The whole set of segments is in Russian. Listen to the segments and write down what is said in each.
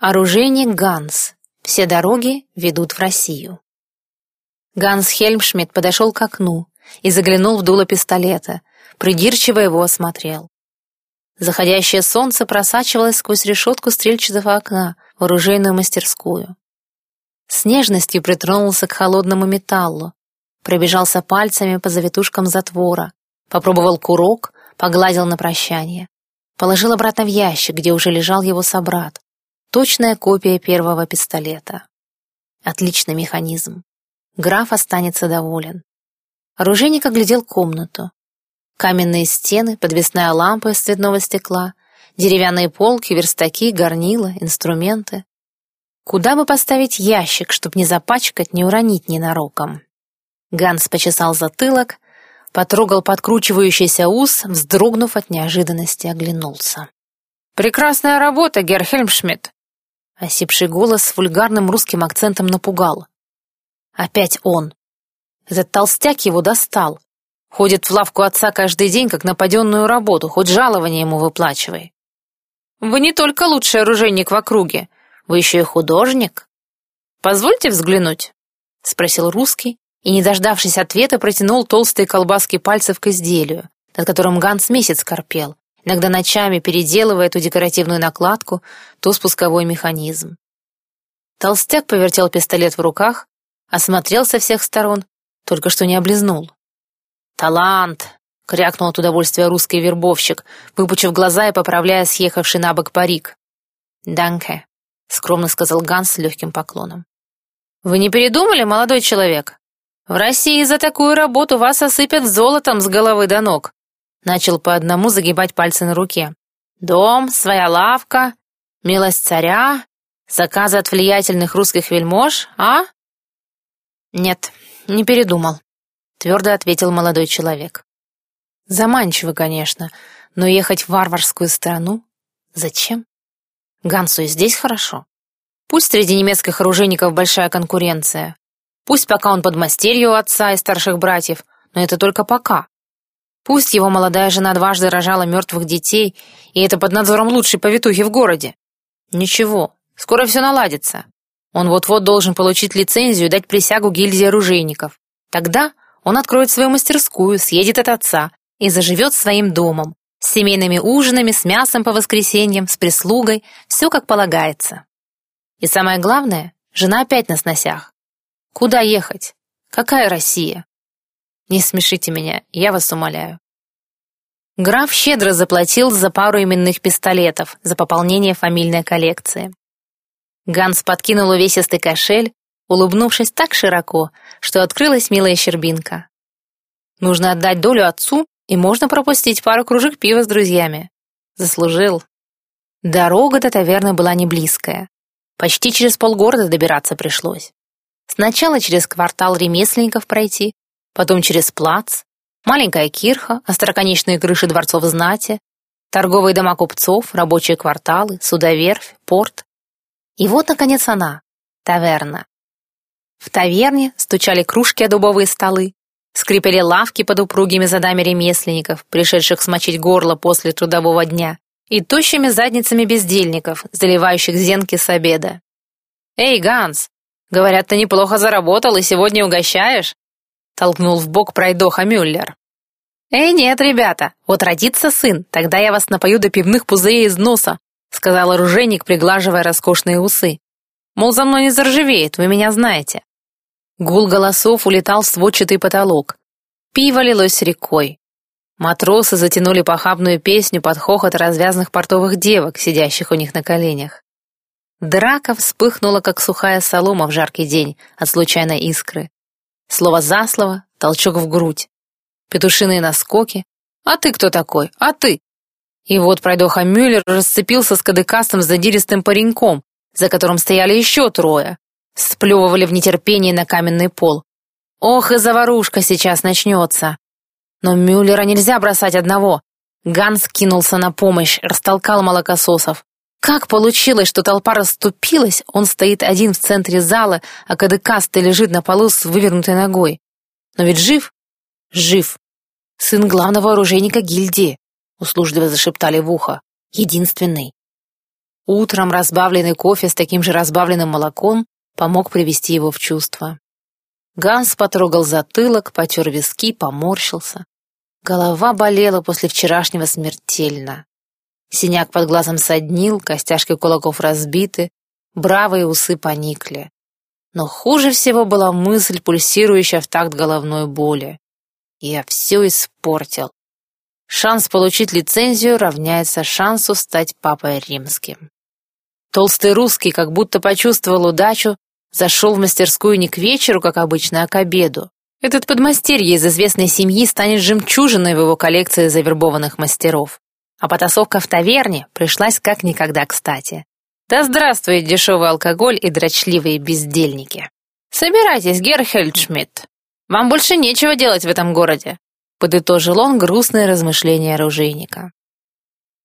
Оружейник Ганс. Все дороги ведут в Россию. Ганс Хельмшмидт подошел к окну и заглянул в дуло пистолета, придирчиво его осмотрел. Заходящее солнце просачивалось сквозь решетку стрельчатого окна в оружейную мастерскую. С нежностью притронулся к холодному металлу, пробежался пальцами по завитушкам затвора, попробовал курок, погладил на прощание. Положил обратно в ящик, где уже лежал его собрат, Точная копия первого пистолета. Отличный механизм. Граф останется доволен. Оружейник оглядел комнату. Каменные стены, подвесная лампа из цветного стекла, деревянные полки, верстаки, горнила, инструменты. Куда бы поставить ящик, чтобы не запачкать, не уронить ненароком? Ганс почесал затылок, потрогал подкручивающийся ус, вздрогнув от неожиданности, оглянулся. «Прекрасная работа, Герр Хельмшмидт!» Осипший голос с вульгарным русским акцентом напугал. Опять он. Этот толстяк его достал. Ходит в лавку отца каждый день, как на паденную работу, хоть жалование ему выплачивай. Вы не только лучший оружейник в округе, вы еще и художник. Позвольте взглянуть, — спросил русский, и, не дождавшись ответа, протянул толстые колбаски пальцев к изделию, над которым Ганс месяц корпел, иногда ночами переделывая ту декоративную накладку, то спусковой механизм. Толстяк повертел пистолет в руках, осмотрел со всех сторон, только что не облизнул. «Талант!» — крякнул от удовольствия русский вербовщик, выпучив глаза и поправляя съехавший на бок парик. «Данке», — скромно сказал Ганс с легким поклоном. «Вы не передумали, молодой человек? В России за такую работу вас осыпят золотом с головы до ног. Начал по одному загибать пальцы на руке. «Дом, своя лавка, милость царя, заказы от влиятельных русских вельмож, а?» «Нет, не передумал», — твердо ответил молодой человек. «Заманчиво, конечно, но ехать в варварскую страну? Зачем? Гансу и здесь хорошо. Пусть среди немецких оружейников большая конкуренция. Пусть пока он подмастерье у отца и старших братьев, но это только пока. Пусть его молодая жена дважды рожала мертвых детей, и это под надзором лучшей повитухи в городе. Ничего, скоро все наладится. Он вот-вот должен получить лицензию и дать присягу гильдии оружейников. Тогда он откроет свою мастерскую, съедет от отца и заживет своим домом, с семейными ужинами, с мясом по воскресеньям, с прислугой, все как полагается. И самое главное, жена опять на сносях. Куда ехать? Какая Россия? Не смешите меня, я вас умоляю. Граф щедро заплатил за пару именных пистолетов за пополнение фамильной коллекции. Ганс подкинул увесистый кошель, улыбнувшись так широко, что открылась милая щербинка. Нужно отдать долю отцу, и можно пропустить пару кружек пива с друзьями. Заслужил. Дорога до таверны была не близкая. Почти через полгорода добираться пришлось. Сначала через квартал ремесленников пройти, потом через плац, маленькая кирха, остроконечные крыши дворцов знати, торговые дома купцов, рабочие кварталы, судоверфь, порт. И вот, наконец, она, таверна. В таверне стучали кружки о дубовые столы, скрипели лавки под упругими задами ремесленников, пришедших смочить горло после трудового дня, и тощими задницами бездельников, заливающих зенки с обеда. «Эй, Ганс, говорят, ты неплохо заработал и сегодня угощаешь?» Толкнул в бок пройдоха Мюллер. «Эй, нет, ребята, вот родится сын, тогда я вас напою до пивных пузырей из носа», сказал оружейник, приглаживая роскошные усы. «Мол, за мной не заржавеет, вы меня знаете». Гул голосов улетал в сводчатый потолок. Пиво лилось рекой. Матросы затянули похабную песню под хохот развязных портовых девок, сидящих у них на коленях. Драка вспыхнула, как сухая солома в жаркий день от случайной искры. Слово за слово, толчок в грудь. Петушиные наскоки. «А ты кто такой? А ты?» И вот пройдоха Мюллер расцепился с кадыкастым задиристым пареньком, за которым стояли еще трое. Сплевывали в нетерпении на каменный пол. Ох, и заварушка сейчас начнется. Но Мюллера нельзя бросать одного. Ганс кинулся на помощь, растолкал молокососов. Как получилось, что толпа расступилась, он стоит один в центре зала, а кадыкастый лежит на полу с вывернутой ногой. Но ведь жив? Жив. Сын главного оружейника гильдии, услужливо зашептали в ухо. Единственный. Утром разбавленный кофе с таким же разбавленным молоком помог привести его в чувство. Ганс потрогал затылок, потер виски, поморщился. Голова болела после вчерашнего смертельно. Синяк под глазом соднил, костяшки кулаков разбиты, бравые усы поникли. Но хуже всего была мысль, пульсирующая в такт головной боли. Я все испортил. Шанс получить лицензию равняется шансу стать папой римским. Толстый русский, как будто почувствовал удачу, зашел в мастерскую не к вечеру, как обычно, а к обеду. Этот подмастерье из известной семьи станет жемчужиной в его коллекции завербованных мастеров. А потасовка в таверне пришлась как никогда кстати. Да здравствует дешевый алкоголь и дрочливые бездельники. Собирайтесь, Герхельдшмидт. Вам больше нечего делать в этом городе, подытожил он грустные размышления оружейника.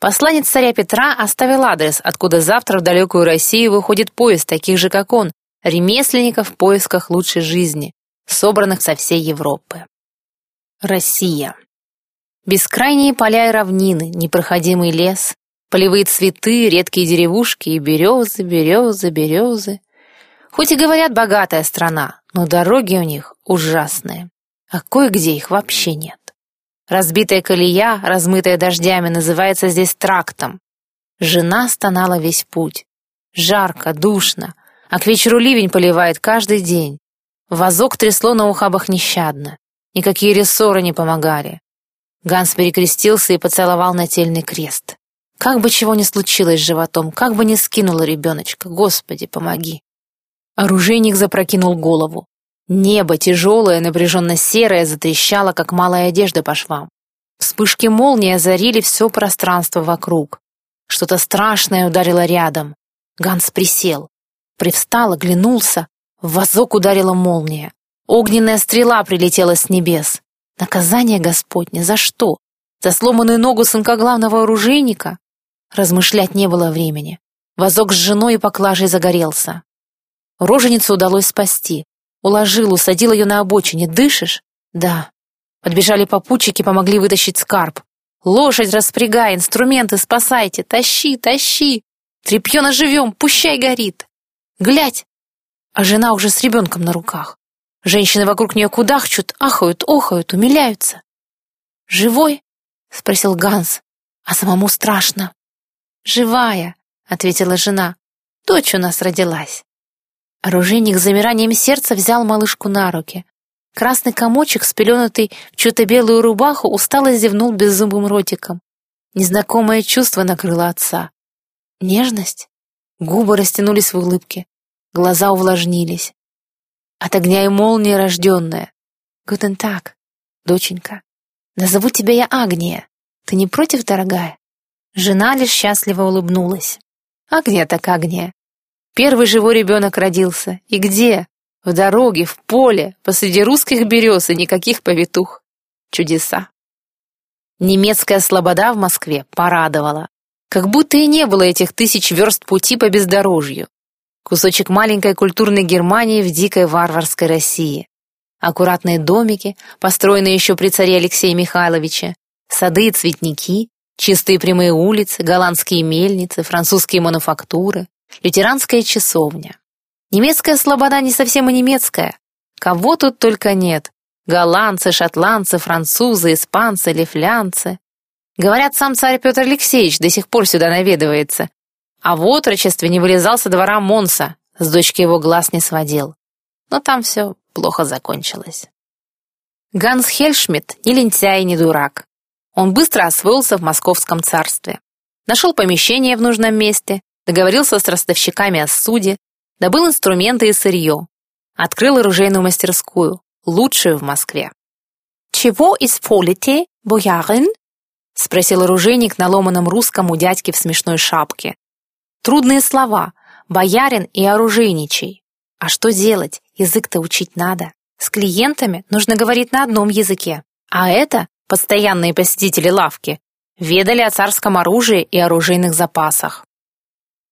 Посланец царя Петра оставил адрес, откуда завтра в далекую Россию выходит поезд таких же, как он, ремесленников в поисках лучшей жизни, собранных со всей Европы. Россия. Бескрайние поля и равнины, непроходимый лес, полевые цветы, редкие деревушки и березы, березы, березы. Хоть и говорят богатая страна, но дороги у них ужасные, а кое-где их вообще нет. Разбитая колея, размытая дождями, называется здесь трактом. Жена стонала весь путь. Жарко, душно, а к вечеру ливень поливает каждый день. Вазок трясло на ухабах нещадно. Никакие рессоры не помогали. Ганс перекрестился и поцеловал нательный крест. Как бы чего ни случилось с животом, как бы ни скинула ребеночка, Господи, помоги. Оружейник запрокинул голову. Небо, тяжелое, напряженно серое, затрещало, как малая одежда по швам. Вспышки молнии озарили все пространство вокруг. Что-то страшное ударило рядом. Ганс присел. Привстал, оглянулся. В вазок ударила молния. Огненная стрела прилетела с небес. Наказание Господне за что? За сломанную ногу сынка главного оружейника? Размышлять не было времени. Вазок с женой и поклажей загорелся. Роженицу удалось спасти. Уложил, усадил ее на обочине. Дышишь? Да. Подбежали попутчики, помогли вытащить скарб. Лошадь распрягай, инструменты спасайте, тащи, тащи. Трепье наживем, пущай горит. Глядь! А жена уже с ребенком на руках. Женщины вокруг нее кудахчут, ахают, охают, умиляются. «Живой?» — спросил Ганс, а самому страшно. «Живая», — ответила жена. «Дочь у нас родилась». Оружейник с замиранием сердца взял малышку на руки. Красный комочек, спеленутый в чью-то белую рубаху, устало зевнул беззубым ротиком. Незнакомое чувство накрыло отца. Нежность? Губы растянулись в улыбке, глаза увлажнились. От огня и молнии рожденная. Гутен так, доченька. Назову тебя я Агния. Ты не против, дорогая? Жена лишь счастливо улыбнулась. Агния так Агния. Первый живой ребенок родился. И где? В дороге, в поле, посреди русских берез и никаких повитух. Чудеса. Немецкая слобода в Москве порадовала. Как будто и не было этих тысяч верст пути по бездорожью. Кусочек маленькой культурной Германии в дикой варварской России. Аккуратные домики, построенные еще при царе Алексее Михайловиче, сады и цветники, чистые прямые улицы, голландские мельницы, французские мануфактуры, лютеранская часовня. Немецкая слобода не совсем и немецкая. Кого тут только нет. Голландцы, шотландцы, французы, испанцы, лифлянцы. Говорят, сам царь Петр Алексеевич до сих пор сюда наведывается. А в отрочестве не вылезал со двора Монса, с дочки его глаз не сводил. Но там все плохо закончилось. Ганс Хельшмидт не лентяй, не дурак. Он быстро освоился в московском царстве. Нашел помещение в нужном месте, договорился с ростовщиками о суде, добыл инструменты и сырье. Открыл оружейную мастерскую, лучшую в Москве. «Чего изволите, боярин?» — спросил оружейник на ломаном русском у дядьки в смешной шапке. Трудные слова «боярин» и «оружейничий». А что делать? Язык-то учить надо. С клиентами нужно говорить на одном языке. А это постоянные посетители лавки, ведали о царском оружии и оружейных запасах.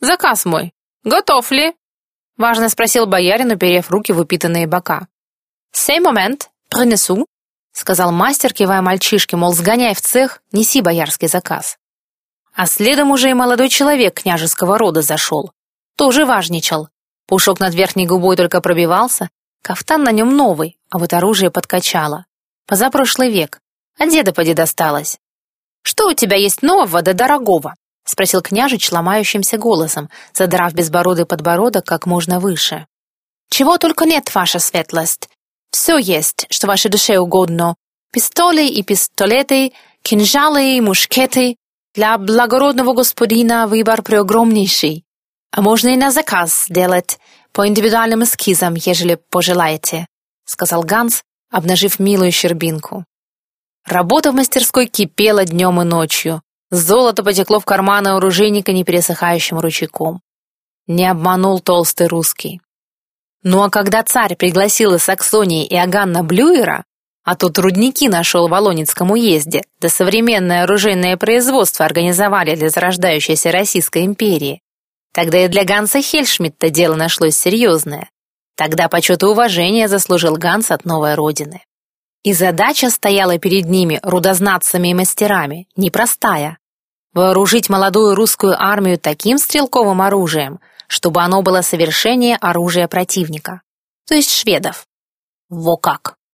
«Заказ мой. Готов ли?» — важно спросил боярин, уперев руки в упитанные бока. «Сей момент, принесу», — сказал мастер, кивая мальчишке, мол, сгоняй в цех, неси боярский заказ. А следом уже и молодой человек княжеского рода зашел. Тоже важничал. Пушок над верхней губой только пробивался, кафтан на нем новый, а вот оружие подкачало. Позапрошлый век. А деда поди досталось. «Что у тебя есть нового да дорогого?» — спросил княжич ломающимся голосом, задрав безбородый подбородок как можно выше. «Чего только нет, ваша светлость. Все есть, что вашей душе угодно. Пистоли и пистолеты, кинжалы и мушкеты. Для благородного господина выбор преогромнейший. А можно и на заказ делать, по индивидуальным эскизам, ежели пожелаете», — сказал Ганс, обнажив милую щербинку. Работа в мастерской кипела днем и ночью. Золото потекло в карманы оружейника непересыхающим ручейком. Не обманул толстый русский. Ну а когда царь пригласил из Саксонии Иоганна Блюера, а тот рудники нашел в Волонецком уезде, да современное оружейное производство организовали для зарождающейся Российской империи, тогда и для Ганса Хельшмидта дело нашлось серьезное. Тогда почет и уважение заслужил Ганс от новой родины. И задача стояла перед ними, рудознатцами и мастерами, непростая. Вооружить молодую русскую армию таким стрелковым оружием, чтобы оно было совершеннее оружия противника, то есть шведов. Во как!